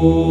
Смутитися.